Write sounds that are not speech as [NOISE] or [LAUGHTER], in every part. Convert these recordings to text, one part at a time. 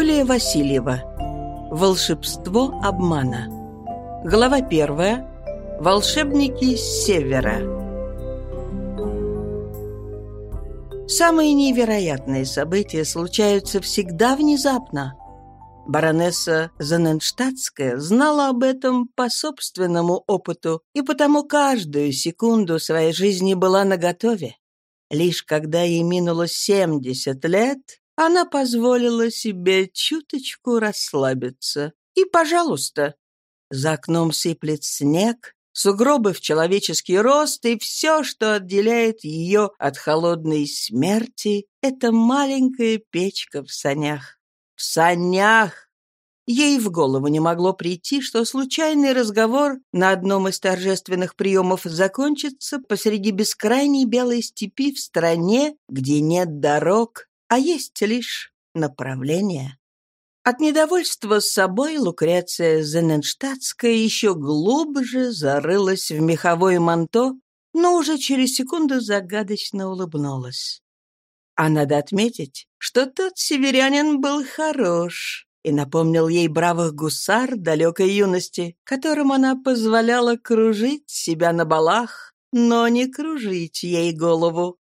Юлия Васильева. Волшебство обмана. Глава первая. Волшебники с севера. Самые невероятные события случаются всегда внезапно. Баронесса Заненштадтская знала об этом по собственному опыту и потому каждую секунду своей жизни была наготове. Лишь когда ей минуло 70 лет, она позволила себе чуточку расслабиться. И, пожалуйста, за окном сыплет снег, сугробы в человеческий рост, и все, что отделяет ее от холодной смерти, это маленькая печка в санях. В санях! Ей в голову не могло прийти, что случайный разговор на одном из торжественных приемов закончится посреди бескрайней белой степи в стране, где нет дорог, а есть лишь направление. От недовольства с собой Лукреция Зененштадтская еще глубже зарылась в меховое манто, но уже через секунду загадочно улыбнулась. А надо отметить, что тот северянин был хорош и напомнил ей бравых гусар далекой юности, которым она позволяла кружить себя на балах, но не кружить ей голову.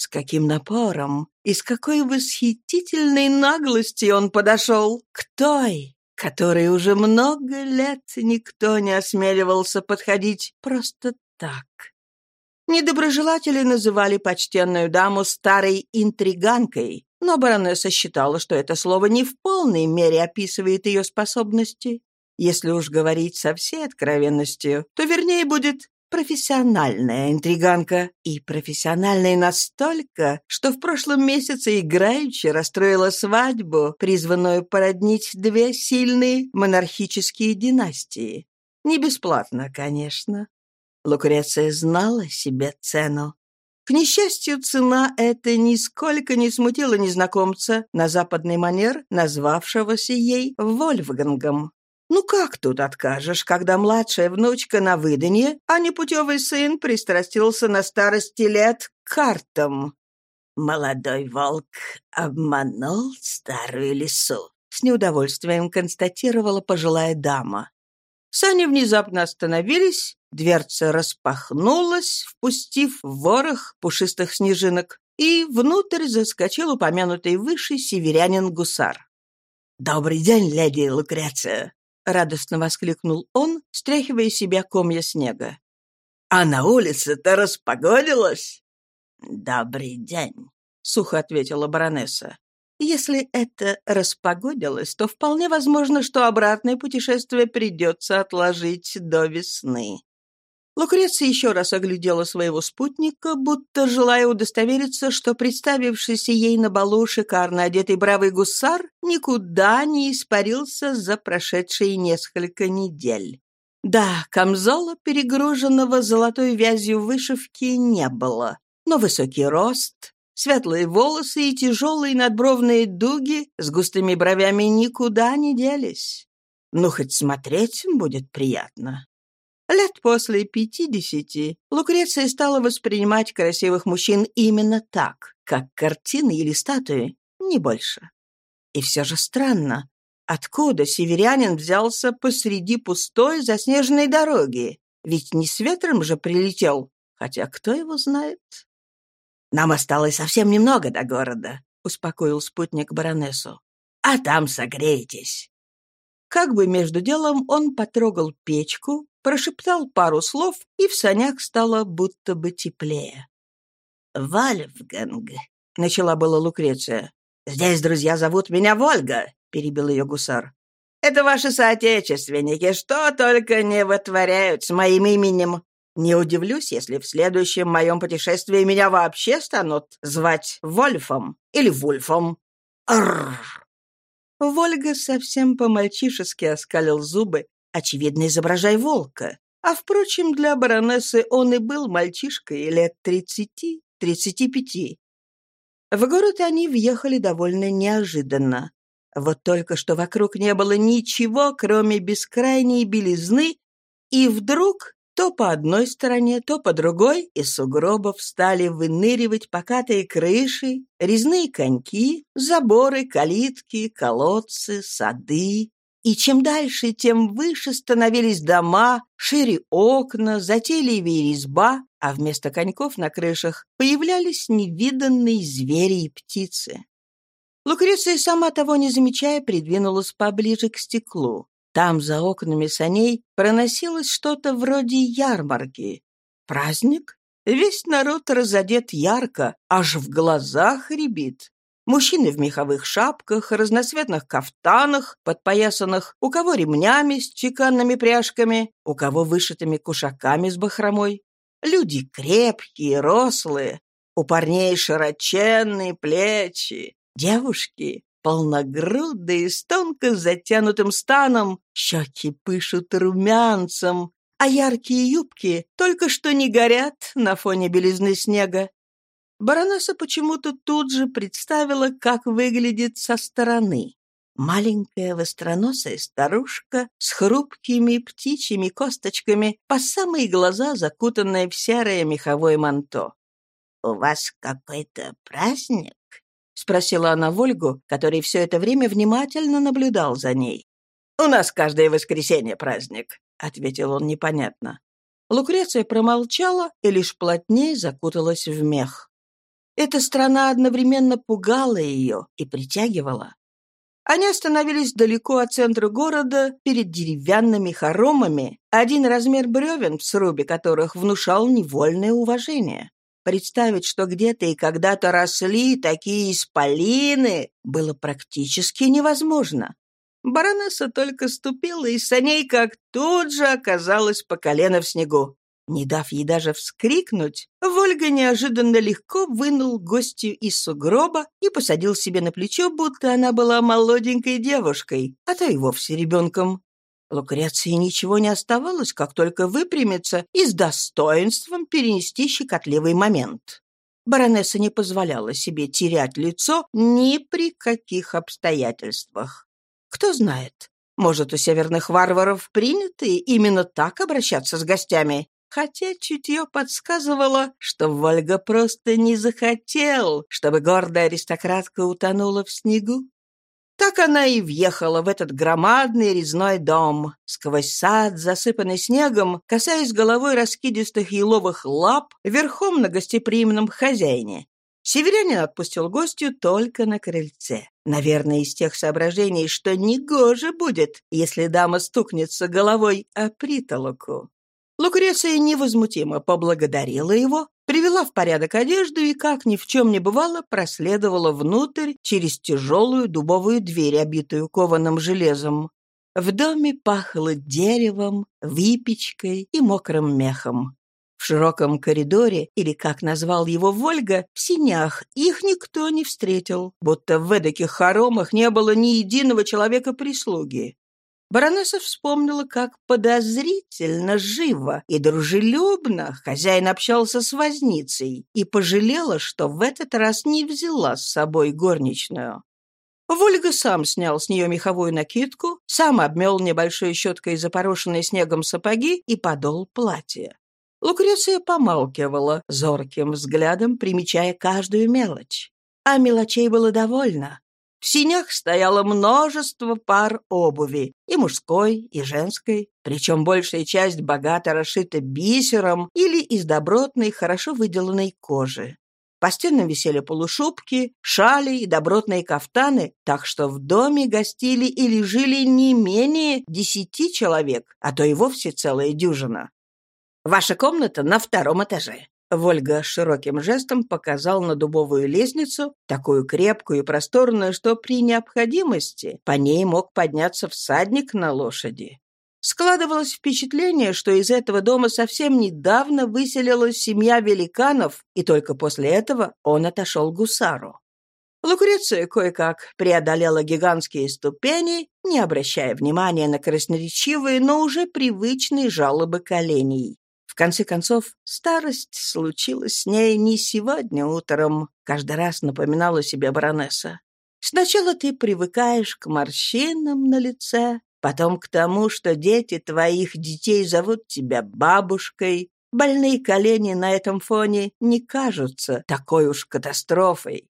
С каким напором и с какой восхитительной наглостью он подошел к той, которой уже много лет никто не осмеливался подходить просто так. Недоброжелатели называли почтенную даму старой интриганкой, но баронесса считала, что это слово не в полной мере описывает ее способности. Если уж говорить со всей откровенностью, то вернее будет профессиональная интриганка. И профессиональная настолько, что в прошлом месяце играючи расстроила свадьбу, призванную породнить две сильные монархические династии. Не бесплатно, конечно. Лукреция знала себе цену. К несчастью, цена эта нисколько не смутила незнакомца на западный манер, назвавшегося ей Вольфгангом. Ну как тут откажешь, когда младшая внучка на выданье, а непутевый сын пристрастился на старости лет к картам? Молодой волк обманул старую лису. С неудовольствием констатировала пожилая дама. Сани внезапно остановились, дверца распахнулась, впустив ворох пушистых снежинок, и внутрь заскочил упомянутый выше северянин-гусар. «Добрый день, леди Лукреция!» — радостно воскликнул он, стряхивая себя комья снега. «А на улице-то распогодилось?» «Добрый день», — сухо ответила баронесса. «Если это распогодилось, то вполне возможно, что обратное путешествие придется отложить до весны. Лукреция еще раз оглядела своего спутника, будто желая удостовериться, что представившийся ей на балу шикарно одетый бравый гусар никуда не испарился за прошедшие несколько недель. Да, камзола, перегруженного золотой вязью вышивки, не было, но высокий рост, светлые волосы и тяжелые надбровные дуги с густыми бровями никуда не делись. Ну, хоть смотреть будет приятно. Лет после пятидесяти Лукреция стала воспринимать красивых мужчин именно так, как картины или статуи, не больше. И все же странно, откуда северянин взялся посреди пустой заснеженной дороги? Ведь не с ветром же прилетел, хотя кто его знает? «Нам осталось совсем немного до города», — успокоил спутник баронессу. «А там согреетесь». Как бы между делом он потрогал печку, прошептал пару слов, и в санях стало будто бы теплее. «Вольфганг», — начала было Лукреция. «Здесь друзья зовут меня Вольга», — перебил ее гусар. «Это ваши соотечественники, что только не вытворяют с моим именем. Не удивлюсь, если в следующем моем путешествии меня вообще станут звать Вольфом или Вульфом. Арр!» Вольга совсем по-мальчишески оскалил зубы, очевидно, изображая волка. А, впрочем, для баронессы он и был мальчишкой лет тридцати-тридцати пяти. В город они въехали довольно неожиданно. Вот только что вокруг не было ничего, кроме бескрайней белизны, и вдруг То по одной стороне, то по другой из сугробов стали выныривать покатые крыши, резные коньки, заборы, калитки, колодцы, сады. И чем дальше, тем выше становились дома, шире окна, затейливее резьба, а вместо коньков на крышах появлялись невиданные звери и птицы. Лукреция, сама того не замечая, придвинулась поближе к стеклу. Там, за окнами саней, проносилось что-то вроде ярмарки. Праздник? Весь народ разодет ярко, аж в глазах рябит. Мужчины в меховых шапках, разноцветных кафтанах, подпоясанных, у кого ремнями с чеканными пряжками, у кого вышитыми кушаками с бахромой. Люди крепкие, рослые, у парней широченные плечи, девушки полногрудые, с тонко затянутым станом, щеки пышут румянцем, а яркие юбки только что не горят на фоне белизны снега. Баронесса почему-то тут же представила, как выглядит со стороны. Маленькая востроносая старушка с хрупкими птичьими косточками, по самые глаза закутанная в серое меховое манто. «У вас какой-то праздник?» — спросила она Вольгу, который все это время внимательно наблюдал за ней. «У нас каждое воскресенье праздник», — ответил он непонятно. Лукреция промолчала и лишь плотнее закуталась в мех. Эта страна одновременно пугала ее и притягивала. Они остановились далеко от центра города, перед деревянными хоромами, один размер бревен в срубе которых внушал невольное уважение. Представить, что где-то и когда-то росли такие исполины, было практически невозможно. Баронесса только ступила из саней, как тут же оказалась по колено в снегу. Не дав ей даже вскрикнуть, Вольга неожиданно легко вынул гостью из сугроба и посадил себе на плечо, будто она была молоденькой девушкой, а то и вовсе ребенком. Лукреции ничего не оставалось, как только выпрямиться и с достоинством перенести щекотливый момент. Баронесса не позволяла себе терять лицо ни при каких обстоятельствах. Кто знает, может, у северных варваров принято именно так обращаться с гостями, хотя чутье подсказывало, что Вольга просто не захотел, чтобы гордая аристократка утонула в снегу. Так она и въехала в этот громадный резной дом, сквозь сад, засыпанный снегом, касаясь головой раскидистых еловых лап, верхом на гостеприимном хозяине. Северянин отпустил гостю только на крыльце. Наверное, из тех соображений, что негоже будет, если дама стукнется головой о притолоку. Лукреция невозмутимо поблагодарила его, привела в порядок одежду и, как ни в чем не бывало, проследовала внутрь через тяжелую дубовую дверь, обитую кованым железом. В доме пахло деревом, выпечкой и мокрым мехом. В широком коридоре, или, как назвал его Вольга, в синях, их никто не встретил, будто в эдаких хоромах не было ни единого человека-прислуги. Баронесса вспомнила, как подозрительно, живо и дружелюбно хозяин общался с возницей и пожалела, что в этот раз не взяла с собой горничную. Вольга сам снял с нее меховую накидку, сам обмел небольшой щеткой запорошенные снегом сапоги и подол платье. Лукреция помалкивала, зорким взглядом примечая каждую мелочь. А мелочей было довольно. В синях стояло множество пар обуви, и мужской, и женской, причем большая часть богато расшита бисером или из добротной, хорошо выделанной кожи. По стенам висели полушубки, шали и добротные кафтаны, так что в доме гостили или жили не менее десяти человек, а то и вовсе целая дюжина. «Ваша комната на втором этаже», Вольга широким жестом показал на дубовую лестницу, такую крепкую и просторную, что при необходимости по ней мог подняться всадник на лошади. Складывалось впечатление, что из этого дома совсем недавно выселилась семья великанов, и только после этого он отошел к гусару. Лукреция кое-как преодолела гигантские ступени, не обращая внимания на красноречивые, но уже привычные жалобы коленей конце концов, старость случилась с ней не сегодня утром, каждый раз напоминала себе баронесса. Сначала ты привыкаешь к морщинам на лице, Потом к тому, что дети твоих детей зовут тебя бабушкой, больные колени на этом фоне не кажутся такой уж катастрофой.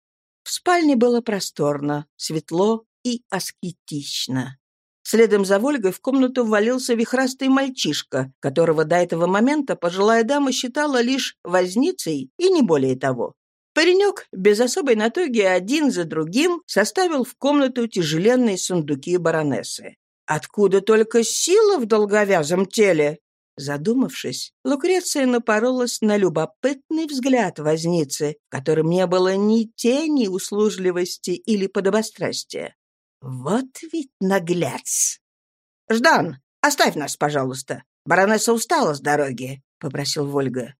В спальне было просторно, светло и аскетично. Следом за Вольгой в комнату ввалился вихрастый мальчишка, которого до этого момента пожилая дама считала лишь возницей и не более того. Паренек без особой натуги один за другим составил в комнату тяжеленные сундуки баронессы. Откуда только сила в долговязом теле? Задумавшись, Лукреция напоролась на любопытный взгляд возницы, в котором не было ни тени услужливости или подобострастия. Вот ведь нагляц! «Ждан, оставь нас, пожалуйста. Баронесса устала с дороги», — попросил Вольга.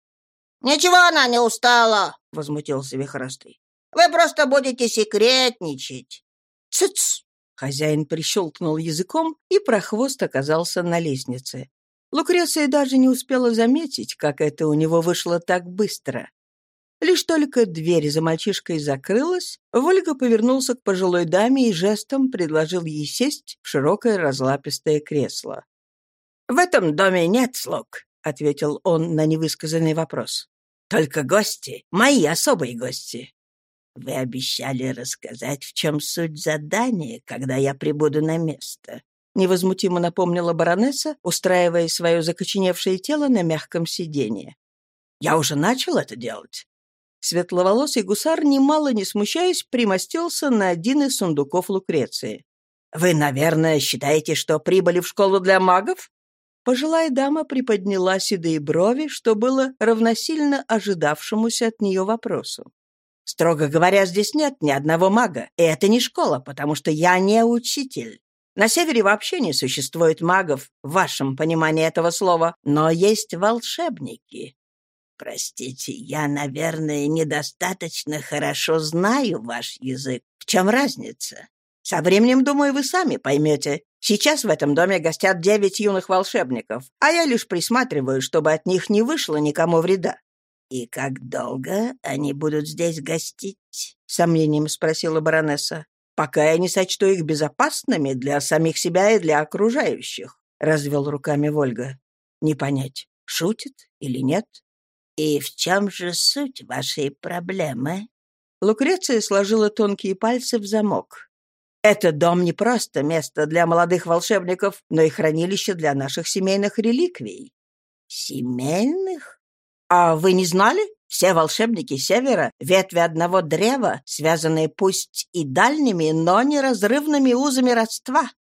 «Ничего она не устала», — возмутился Вихрастый. «Вы просто будете секретничать». «Цыц!» — хозяин прищелкнул языком, и прохвост оказался на лестнице. Лукреция даже не успела заметить, как это у него вышло так быстро. Лишь только дверь за мальчишкой закрылась, Вольга повернулся к пожилой даме и жестом предложил ей сесть в широкое разлапистое кресло. «В этом доме нет слуг», — ответил он на невысказанный вопрос. «Только гости, мои особые гости». «Вы обещали рассказать, в чем суть задания, когда я прибуду на место», — невозмутимо напомнила баронесса, устраивая свое закоченевшее тело на мягком сиденье. «Я уже начал это делать. Светловолосый гусар, немало не смущаясь, примостился на один из сундуков Лукреции. «Вы, наверное, считаете, что прибыли в школу для магов?» Пожилая дама приподняла седые брови, что было равносильно ожидавшемуся от нее вопросу. «Строго говоря, здесь нет ни одного мага, и это не школа, потому что я не учитель. На севере вообще не существует магов, в вашем понимании этого слова, но есть волшебники. «Простите, я, наверное, недостаточно хорошо знаю ваш язык. В чем разница? Со временем, думаю, вы сами поймете. Сейчас в этом доме гостят девять юных волшебников, а я лишь присматриваю, чтобы от них не вышло никому вреда». «И как долго они будут здесь гостить?» — сомнением спросила баронесса. «Пока я не сочту их безопасными для самих себя и для окружающих», — развел руками Вольга. «Не понять, шутит или нет?» «И в чем же суть вашей проблемы?» Лукреция сложила тонкие пальцы в замок. «Этот дом не просто место для молодых волшебников, но и хранилище для наших семейных реликвий». «Семейных? А вы не знали? Все волшебники Севера — ветви одного древа, связанные пусть и дальними, но неразрывными узами родства».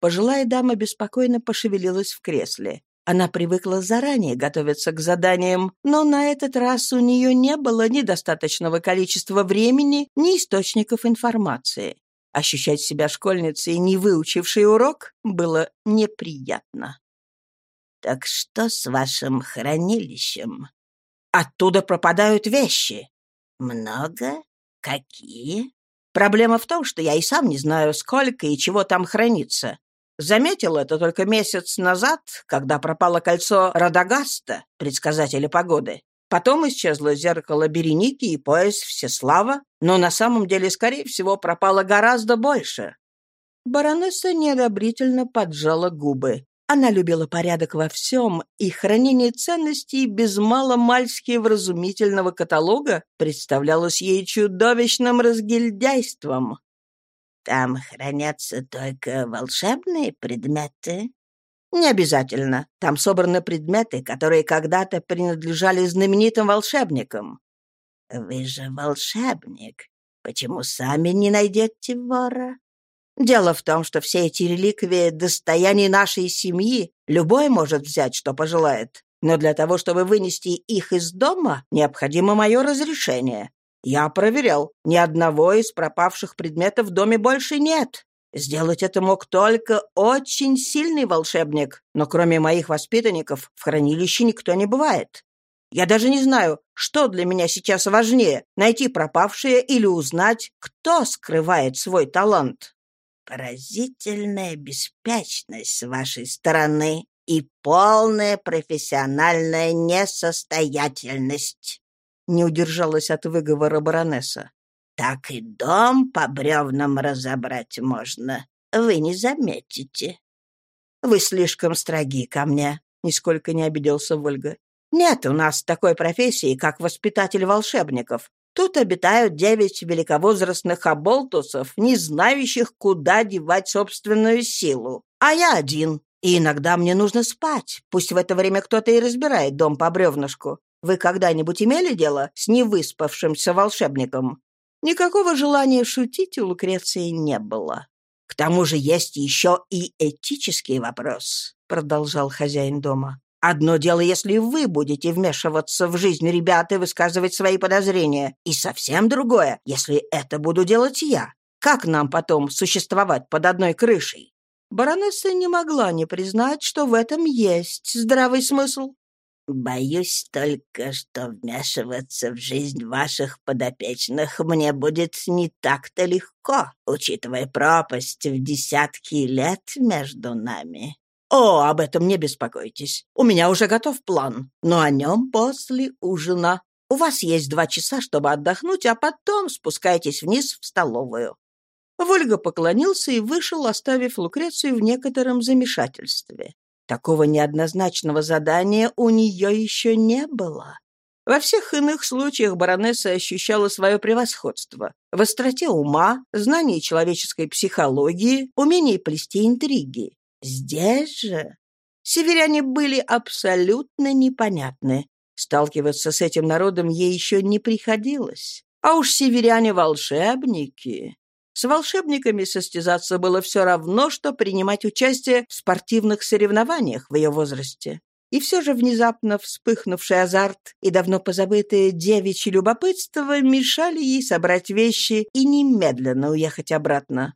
Пожилая дама беспокойно пошевелилась в кресле. Она привыкла заранее готовиться к заданиям, но на этот раз у нее не было ни достаточного количества времени, ни источников информации. Ощущать себя школьницей, не выучившей урок, было неприятно. «Так что с вашим хранилищем?» «Оттуда пропадают вещи». «Много? Какие?» «Проблема в том, что я и сам не знаю, сколько и чего там хранится. Заметил это только месяц назад, когда пропало кольцо Радагаста, предсказателя погоды. Потом исчезло зеркало Береники и пояс Всеслава, но на самом деле, скорее всего, пропало гораздо больше. Баронесса неодобрительно поджала губы. Она любила порядок во всем, и хранение ценностей без маломальски вразумительного каталога представлялось ей чудовищным разгильдяйством. Там хранятся только волшебные предметы? Не обязательно. Там собраны предметы, которые когда-то принадлежали знаменитым волшебникам. Вы же волшебник. Почему сами не найдете вора? Дело в том, что все эти реликвии — достояние нашей семьи. Любой может взять, что пожелает. Но для того, чтобы вынести их из дома, необходимо мое разрешение. Я проверял, ни одного из пропавших предметов в доме больше нет. Сделать это мог только очень сильный волшебник, но кроме моих воспитанников в хранилище никто не бывает. Я даже не знаю, что для меня сейчас важнее — найти пропавшее или узнать, кто скрывает свой талант. Поразительная беспечность с вашей стороны и полная профессиональная несостоятельность не удержалась от выговора баронесса. «Так и дом по бревнам разобрать можно. Вы не заметите». Вы слишком строги ко мне», — нисколько не обиделся Вольга. «Нет у нас такой профессии, как воспитатель волшебников. Тут обитают девять великовозрастных оболтусов, не знающих, куда девать собственную силу. А я один. И иногда мне нужно спать. Пусть в это время кто-то и разбирает дом по бревнышку. Вы когда-нибудь имели дело с невыспавшимся волшебником?» Никакого желания шутить у Лукреции не было. «К тому же есть еще и этический вопрос», — продолжал хозяин дома. «Одно дело, если вы будете вмешиваться в жизнь ребят и высказывать свои подозрения, и совсем другое, если это буду делать я. Как нам потом существовать под одной крышей?» Баронесса не могла не признать, что в этом есть здравый смысл. «Боюсь только, что вмешиваться в жизнь ваших подопечных мне будет не так-то легко, учитывая пропасть в десятки лет между нами». «О, об этом не беспокойтесь. У меня уже готов план, но о нем после ужина. У вас есть два часа, чтобы отдохнуть, а потом спускайтесь вниз в столовую». Вольга поклонился и вышел, оставив Лукрецию в некотором замешательстве. Такого неоднозначного задания у нее еще не было. Во всех иных случаях баронесса ощущала свое превосходство. В остроте ума, знании человеческой психологии, умении плести интриги. Здесь же северяне были абсолютно непонятны. Сталкиваться с этим народом ей еще не приходилось. А уж северяне-волшебники. С волшебниками состязаться было все равно, что принимать участие в спортивных соревнованиях в ее возрасте. И все же внезапно вспыхнувший азарт и давно позабытое девичье любопытство мешали ей собрать вещи и немедленно уехать обратно.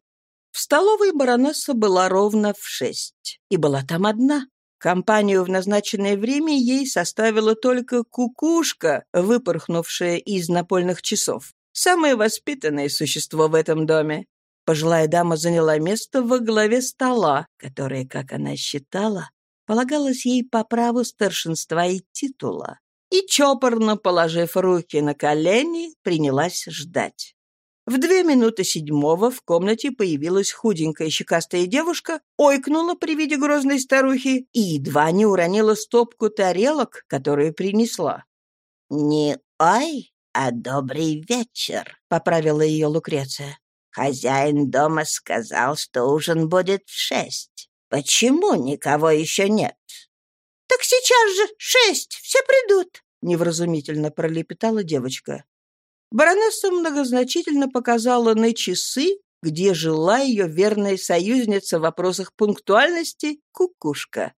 В столовой баронесса была ровно в шесть, и была там одна. Компанию в назначенное время ей составила только кукушка, выпорхнувшая из напольных часов. Самое воспитанное существо в этом доме. Пожилая дама заняла место во главе стола, которое, как она считала, полагалось ей по праву старшинства и титула, и, чопорно положив руки на колени, принялась ждать. В две минуты седьмого в комнате появилась худенькая щекастая девушка, ойкнула при виде грозной старухи и едва не уронила стопку тарелок, которую принесла. «Не ай!» «А добрый вечер», — поправила ее Лукреция. «Хозяин дома сказал, что ужин будет в шесть. Почему никого еще нет?» «Так сейчас же шесть, все придут», — невразумительно пролепетала девочка. Баронесса многозначительно показала на часы, где жила ее верная союзница в вопросах пунктуальности — кукушка.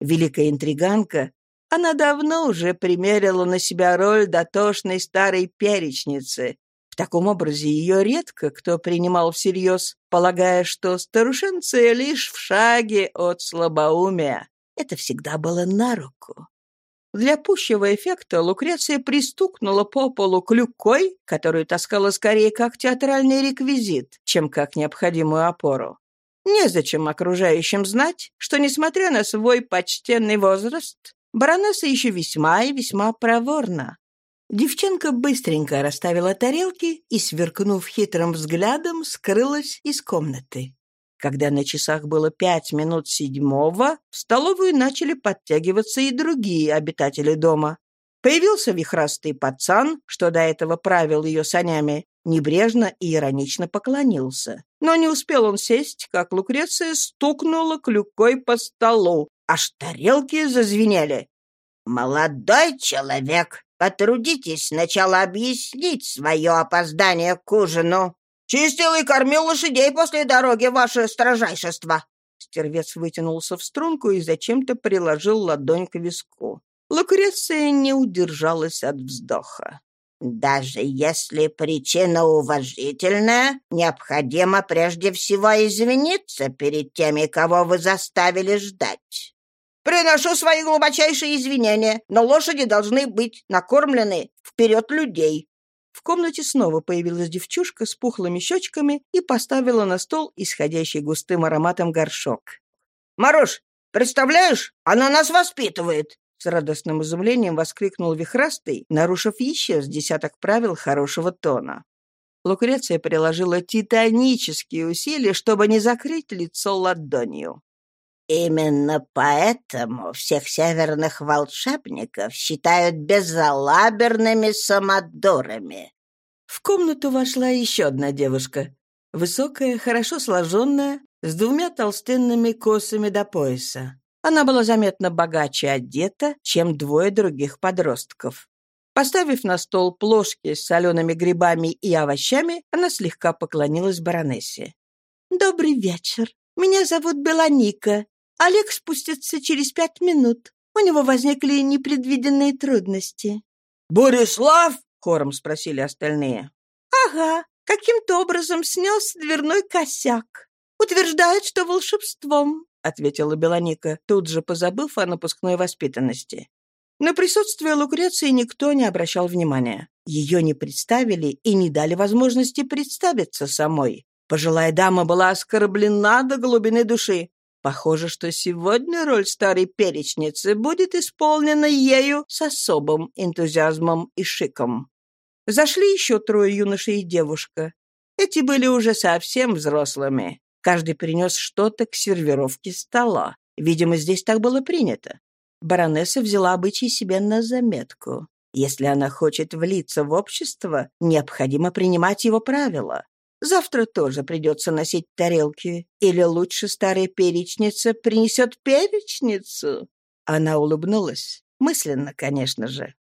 Великая интриганка она давно уже примерила на себя роль дотошной старой перечницы. В таком образе ее редко кто принимал всерьез, полагая, что старушенция лишь в шаге от слабоумия. Это всегда было на руку. Для пущего эффекта Лукреция пристукнула по полу клюкой, которую таскала скорее как театральный реквизит, чем как необходимую опору. Незачем окружающим знать, что, несмотря на свой почтенный возраст, Баронесса еще весьма и весьма проворна. Девчонка быстренько расставила тарелки и, сверкнув хитрым взглядом, скрылась из комнаты. Когда на часах было пять минут седьмого, в столовую начали подтягиваться и другие обитатели дома. Появился вихрастый пацан, что до этого правил ее санями, небрежно и иронично поклонился. Но не успел он сесть, как Лукреция стукнула клюкой по столу, аж тарелки зазвенели. «Молодой человек, потрудитесь сначала объяснить свое опоздание к ужину». «Чистил и кормил лошадей после дороги, ваше строжайшество». Стервец вытянулся в струнку и зачем-то приложил ладонь к виску. Лукреция не удержалась от вздоха. «Даже если причина уважительная, необходимо прежде всего извиниться перед теми, кого вы заставили ждать. Приношу свои глубочайшие извинения, но лошади должны быть накормлены вперед людей». В комнате снова появилась девчушка с пухлыми щечками и поставила на стол исходящий густым ароматом горшок. «Маруш, представляешь, она нас воспитывает!» С радостным изумлением воскликнул Вихрастый, нарушив еще с десяток правил хорошего тона. Лукреция приложила титанические усилия, чтобы не закрыть лицо ладонью. Именно поэтому всех северных волшебников считают безалаберными самодурами. В комнату вошла еще одна девушка. Высокая, хорошо сложенная, с двумя толстенными косами до пояса. Она была заметно богаче одета, чем двое других подростков. Поставив на стол плошки с солеными грибами и овощами, она слегка поклонилась баронессе. «Добрый вечер. Меня зовут Беланика. Олег спустится через пять минут. У него возникли непредвиденные трудности». «Борислав?» — хором спросили остальные. «Ага, каким-то образом снялся дверной косяк. Утверждает, что волшебством», — ответила Беланика, тут же позабыв о напускной воспитанности. На присутствие Лукреции никто не обращал внимания. Ее не представили и не дали возможности представиться самой. Пожилая дама была оскорблена до глубины души. Похоже, что сегодня роль старой перечницы будет исполнена ею с особым энтузиазмом и шиком. Зашли еще трое юношей и девушка. Эти были уже совсем взрослыми. Каждый принес что-то к сервировке стола. Видимо, здесь так было принято. Баронесса взяла обычай себе на заметку. Если она хочет влиться в общество, необходимо принимать его правила. Завтра тоже придется носить тарелки. Или лучше старая перечница принесет перечницу?» Она улыбнулась. Мысленно, конечно же.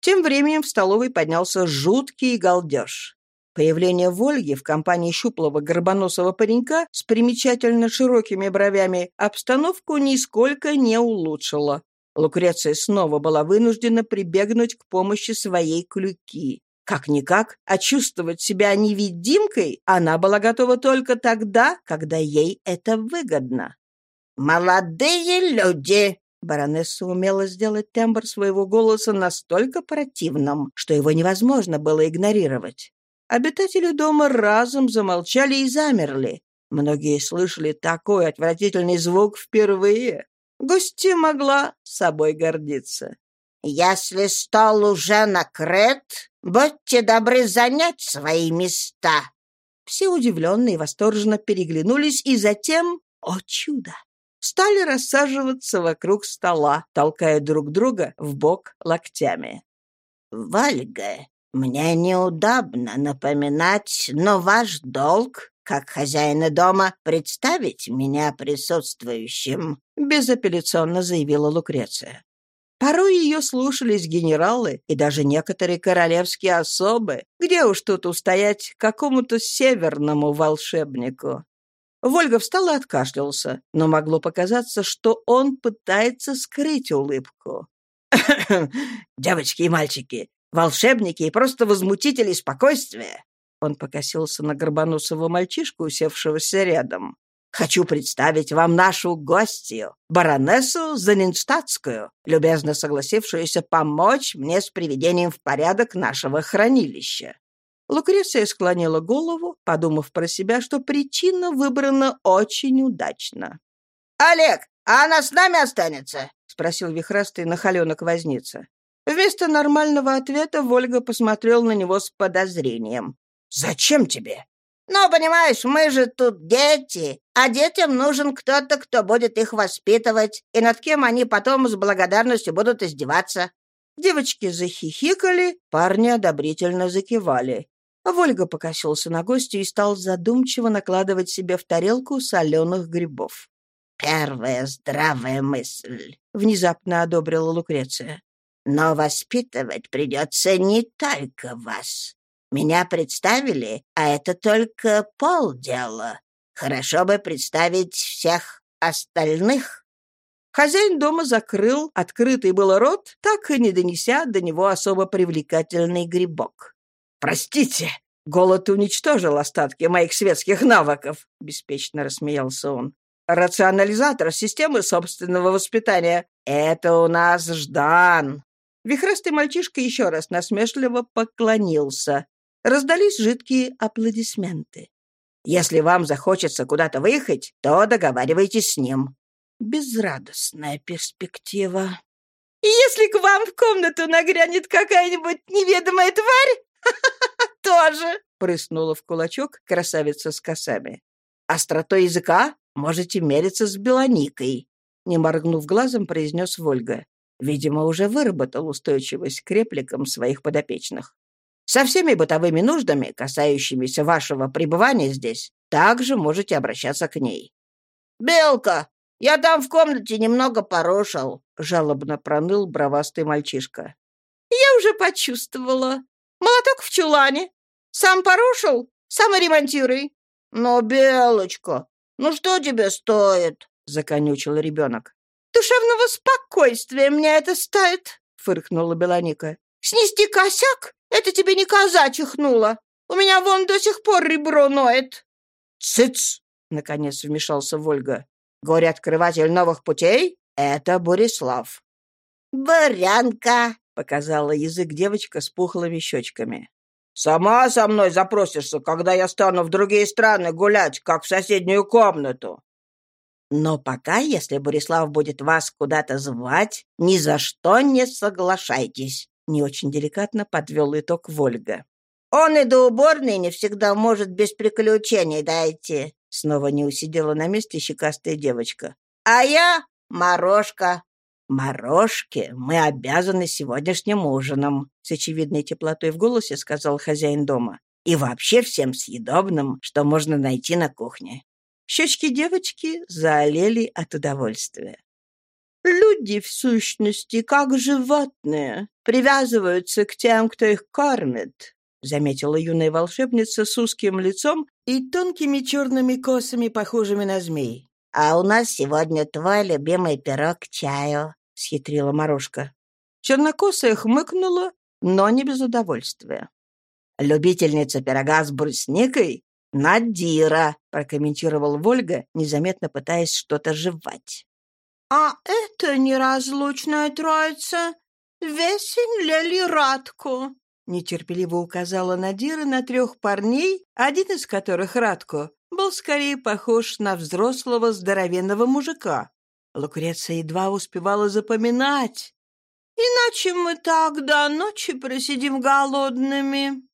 Тем временем в столовой поднялся жуткий галдеж. Появление Вольги в компании щуплого горбоносого паренька с примечательно широкими бровями обстановку нисколько не улучшило. Лукреция снова была вынуждена прибегнуть к помощи своей клюки. Как-никак, а чувствовать себя невидимкой она была готова только тогда, когда ей это выгодно. «Молодые люди!» Баронесса умела сделать тембр своего голоса настолько противным, что его невозможно было игнорировать. Обитатели дома разом замолчали и замерли. Многие слышали такой отвратительный звук впервые. Гостья могла собой гордиться. «Если стол уже накрыт, будьте добры занять свои места». Все удивленно и восторженно переглянулись, и затем, о чудо, стали рассаживаться вокруг стола, толкая друг друга в бок локтями. «Вальга, мне неудобно напоминать, но ваш долг, как хозяина дома, представить меня присутствующим», безапелляционно заявила Лукреция. Порой ее слушались генералы и даже некоторые королевские особы. Где уж тут устоять какому-то северному волшебнику? Вольга встал и откашлялся, но могло показаться, что он пытается скрыть улыбку. [COUGHS] «Девочки и мальчики, волшебники и просто возмутители спокойствия!» Он покосился на горбоносого мальчишку, усевшегося рядом. Хочу представить вам нашу гостью, баронессу Занинштадтскую, любезно согласившуюся помочь мне с приведением в порядок нашего хранилища». Лукреция склонила голову, подумав про себя, что причина выбрана очень удачно. «Олег, а она с нами останется?» — спросил вихрастый нахаленок возница. Вместо нормального ответа Вольга посмотрел на него с подозрением. «Зачем тебе?» «Ну, понимаешь, мы же тут дети, а детям нужен кто-то, кто будет их воспитывать, и над кем они потом с благодарностью будут издеваться». Девочки захихикали, парни одобрительно закивали. Вольга покосился на гостю и стал задумчиво накладывать себе в тарелку соленых грибов. «Первая здравая мысль», — внезапно одобрила Лукреция. «Но воспитывать придется не только вас. Меня представили, а это только полдела. Хорошо бы представить всех остальных». Хозяин дома закрыл открытый был рот, так и не донеся до него особо привлекательный грибок. «Простите, голод уничтожил остатки моих светских навыков», — беспечно рассмеялся он. «Рационализатор системы собственного воспитания — это у нас Ждан». Вихрастый мальчишка еще раз насмешливо поклонился. Раздались жидкие аплодисменты. «Если вам захочется куда-то выехать, то договаривайтесь с ним». Безрадостная перспектива. «Если к вам в комнату нагрянет какая-нибудь неведомая тварь, тоже!» — прыснула в кулачок красавица с косами. Остротой языка можете мериться с Белоникой», не моргнув глазом, произнес Вольга. Видимо, уже выработал устойчивость к репликам своих подопечных. «Со всеми бытовыми нуждами, касающимися вашего пребывания здесь, также можете обращаться к ней». «Белка, я там в комнате немного порушил», — жалобно проныл бровастый мальчишка. «Я уже почувствовала. Молоток в чулане. Сам порушил, сам ремонтируй». «Но, Белочка, ну что тебе стоит?» — законючил ребенок. «Душевного спокойствия мне это стоит», — фыркнула Белоника. «Снести косяк? Это тебе не коза чихнула. У меня вон до сих пор ребро ноет». «Цыц!» — наконец вмешался Вольга. «Горе-открыватель новых путей — это Борислав». «Барянка!» — показала язык девочка с пухлыми щечками. «Сама со мной запросишься, когда я стану в другие страны гулять, как в соседнюю комнату». Но пока, если Борислав будет вас куда-то звать, ни за что не соглашайтесь. Не очень деликатно подвел итог Вольга. «Он и до уборной не всегда может без приключений дойти», снова не усидела на месте щекастая девочка. «А я Морошка». «Морошке мы обязаны сегодняшним ужином», с очевидной теплотой в голосе сказал хозяин дома. «И вообще всем съедобным, что можно найти на кухне». Щечки девочки заолели от удовольствия. Люди, в сущности, как животные, привязываются к тем, кто их кормит, заметила юная волшебница с узким лицом и тонкими черными косами, похожими на змей. «А у нас сегодня твой любимый пирог к чаю», — схитрила Морошка. Чернокосая хмыкнула, но не без удовольствия. «Любительница пирога с брусникой «Надира», — прокомментировал Вольга, незаметно пытаясь что-то жевать. «А это неразлучная троица. Весень Лели Радко», — нетерпеливо указала Надира на трех парней, один из которых, Радко, был скорее похож на взрослого здоровенного мужика. Лукреция едва успевала запоминать. «Иначе мы так до ночи просидим голодными»,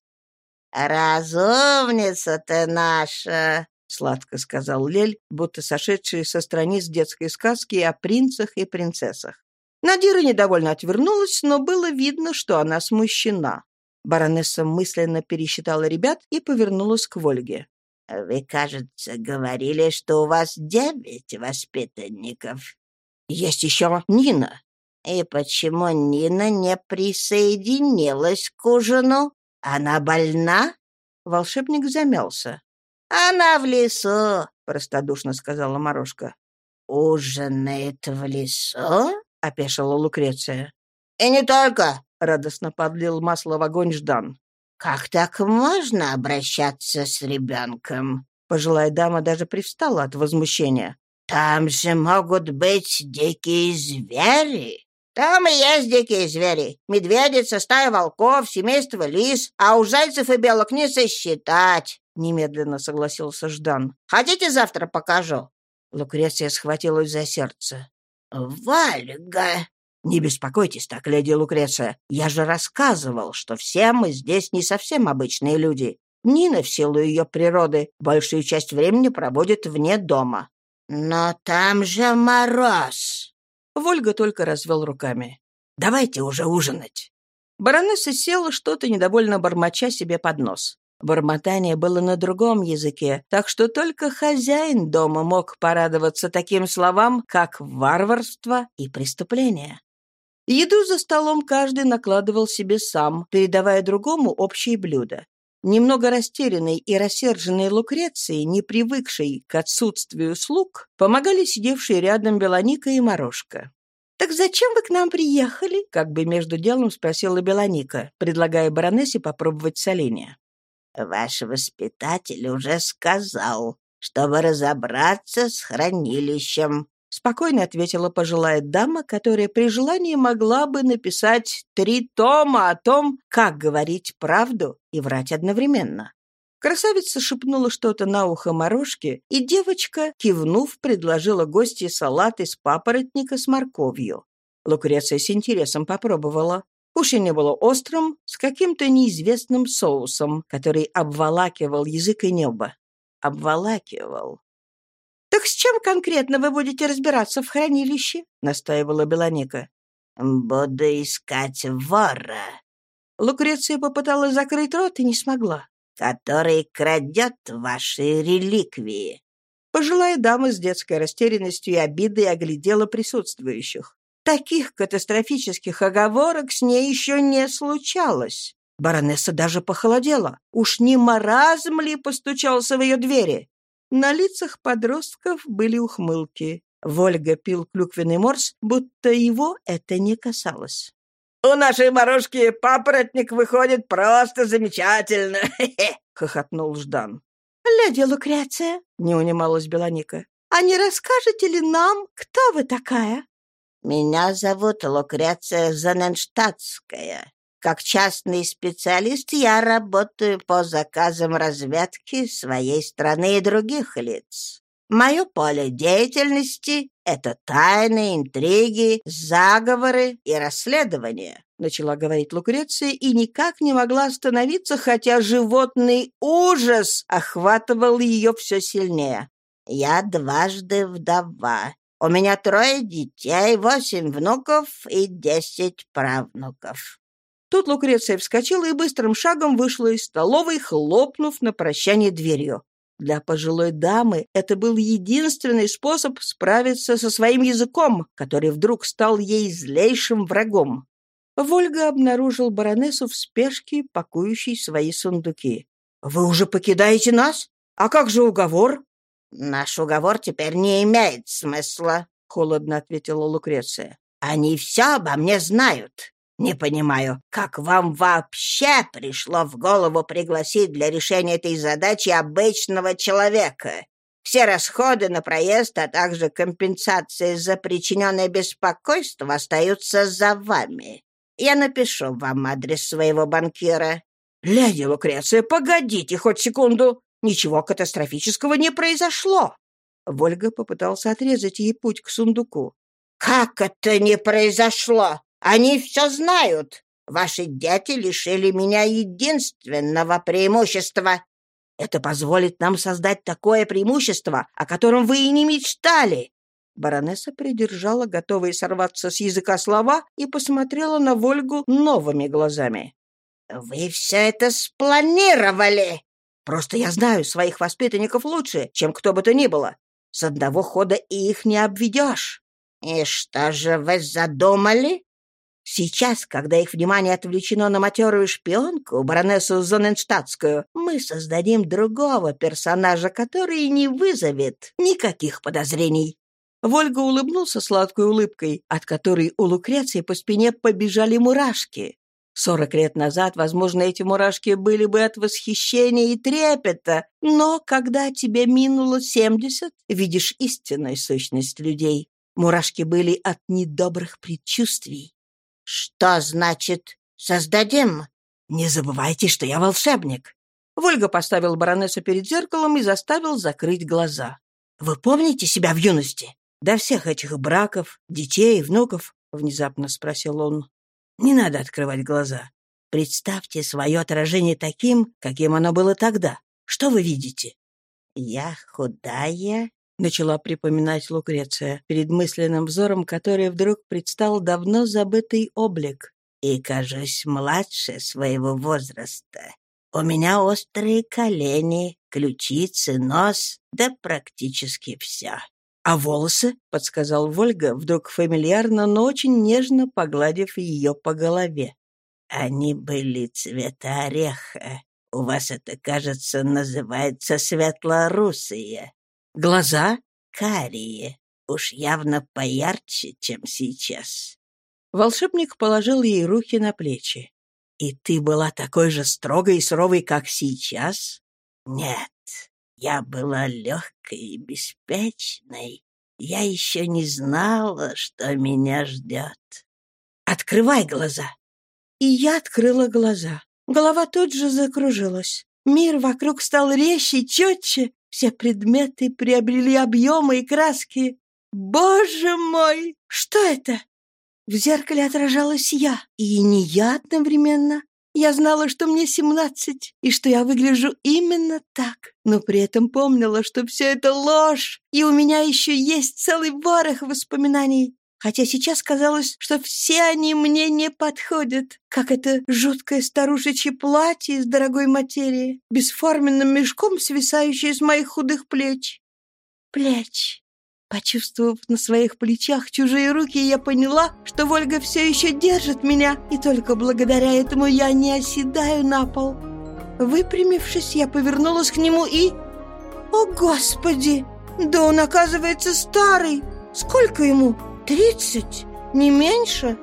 «Разумница ты наша!» — сладко сказал Лель, будто сошедший со страниц детской сказки о принцах и принцессах. Надира недовольно отвернулась, но было видно, что она смущена. Баронесса мысленно пересчитала ребят и повернулась к Вольге. «Вы, кажется, говорили, что у вас девять воспитанников». «Есть еще Нина». «И почему Нина не присоединилась к ужину?» Она больна?» Волшебник замялся. «Она в лесу», — простодушно сказала Морошка. «Ужинает в лесу?» — опешила Лукреция. «И не только!» — радостно подлил масло в огонь Ждан. «Как так можно обращаться с ребенком?» Пожилая дама даже привстала от возмущения. «Там же могут быть дикие звери!» Там и есть дикие звери. Медведица, стая волков, семейство лис, а у зайцев и белок не сосчитать. Немедленно согласился Ждан. Хотите завтра покажу? Лукреция схватилась за сердце. «Вальга!» «Не беспокойтесь так, леди Лукреция. Я же рассказывал, что все мы здесь не совсем обычные люди. Нина, в силу ее природы, большую часть времени проводит вне дома». «Но там же мороз!» Вольга только развел руками. «Давайте уже ужинать». Баронесса села, что-то недовольно бормоча себе под нос. Бормотание было на другом языке, так что только хозяин дома мог порадоваться таким словам, как варварство и преступление. Еду за столом каждый накладывал себе сам, передавая другому общие блюда. Немного растерянной и рассерженной Лукреции, не привыкшей к отсутствию слуг, помогали сидевшие рядом Белоника и Морошка. «Так зачем вы к нам приехали?» — как бы между делом спросила Белоника, предлагая баронессе попробовать соленья. «Ваш воспитатель уже сказал, чтобы разобраться с хранилищем», спокойно ответила пожилая дама, которая при желании могла бы написать три тома о том, как говорить правду и врать одновременно. Красавица шепнула что-то на ухо Морошке, и девочка, кивнув, предложила гостье салат из папоротника с морковью. Лукреция с интересом попробовала. Кушанье было острым, с каким-то неизвестным соусом, который обволакивал язык и небо. Обволакивал. «Так с чем конкретно вы будете разбираться в хранилище?» — настаивала Белоника. «Буду искать вора». Лукреция попыталась закрыть рот и не смогла. «Который крадет ваши реликвии». Пожилая дама с детской растерянностью и обидой оглядела присутствующих. Таких катастрофических оговорок с ней еще не случалось. Баронесса даже похолодела. Уж не маразм ли постучался в ее двери? На лицах подростков были ухмылки. Вольга пил клюквенный морс, будто его это не касалось. «У нашей морожки папоротник выходит просто замечательно!» [LAUGHS] — хохотнул Ждан. «Леди Лукреция», — не унималась Белоника, «а не расскажете ли нам, кто вы такая?» «Меня зовут Лукреция Заненштадтская. Как частный специалист я работаю по заказам разведки своей страны и других лиц. Мое поле деятельности — это тайны, интриги, заговоры и расследования», — начала говорить Лукреция и никак не могла остановиться, хотя животный ужас охватывал ее все сильнее. «Я дважды вдова. У меня трое детей, восемь внуков и десять правнуков. Тут Лукреция вскочила и быстрым шагом вышла из столовой, хлопнув на прощание дверью. Для пожилой дамы это был единственный способ справиться со своим языком, который вдруг стал ей злейшим врагом. Вольга обнаружил баронессу в спешке, пакующей свои сундуки. «Вы уже покидаете нас? А как же уговор?» «Наш уговор теперь не имеет смысла», — холодно ответила Лукреция. «Они все обо мне знают. Не понимаю, как вам вообще пришло в голову пригласить для решения этой задачи обычного человека? Все расходы на проезд, а также компенсации за причиненное беспокойство остаются за вами. Я напишу вам адрес своего банкира». «Леди Лукреция, погодите хоть секунду. Ничего катастрофического не произошло». Вольга попытался отрезать ей путь к сундуку. «Как это не произошло? Они все знают. Ваши дети лишили меня единственного преимущества. Это позволит нам создать такое преимущество, о котором вы и не мечтали. Баронесса придержала готовые сорваться с языка слова и посмотрела на Вольгу новыми глазами. «Вы все это спланировали!» «Просто я знаю своих воспитанников лучше, чем кто бы то ни было. С одного хода их не обведешь». «И что же вы задумали?» Сейчас, когда их внимание отвлечено на матерую шпионку, баронессу Зоненштадтскую, мы создадим другого персонажа, который не вызовет никаких подозрений». Вольга улыбнулся сладкой улыбкой, от которой у Лукреции по спине побежали мурашки. Сорок лет назад, возможно, эти мурашки были бы от восхищения и трепета, но когда тебе минуло семьдесят, видишь истинную сущность людей. Мурашки были от недобрых предчувствий. «Что значит «создадим»?» «Не забывайте, что я волшебник». Вольга поставил баронессу перед зеркалом и заставил закрыть глаза. «Вы помните себя в юности? До всех этих браков, детей, внуков?» — внезапно спросил он. «Не надо открывать глаза. Представьте свое отражение таким, каким оно было тогда. Что вы видите?» «Я худая, — начала припоминать Лукреция, перед мысленным взором который вдруг предстал давно забытый облик. «И кажусь младше своего возраста. У меня острые колени, ключицы, нос, да практически все». «А волосы?» — подсказал Вольга, вдруг фамильярно, но очень нежно погладив ее по голове. «Они были цвета ореха. У вас это, кажется, называется светлорусые. Глаза? Карие. Уж явно поярче, чем сейчас. Волшебник положил ей руки на плечи. «И ты была такой же строгой и суровой, как сейчас?» «Нет, я была легкой и беспечной. Я еще не знала, что меня ждет». «Открывай глаза!» И я открыла глаза. Голова тут же закружилась. Мир вокруг стал резче, четче. Все предметы приобрели объемы и краски. Боже мой! Что это? В зеркале отражалась я, и не я одновременно. Я знала, что мне семнадцать, и что я выгляжу именно так, но при этом помнила, что все это ложь, и у меня еще есть целый ворох воспоминаний. Хотя сейчас казалось, что все они мне не подходят, как это жуткое старушечье платье из дорогой материи, бесформенным мешком, свисающее с моих худых плеч. Плеч. Почувствовав на своих плечах чужие руки, я поняла, что Вольга все еще держит меня, и только благодаря этому я не оседаю на пол. Выпрямившись, я повернулась к нему и... О, Господи! Да он, оказывается, старый! Сколько ему? Тридцать? Не меньше?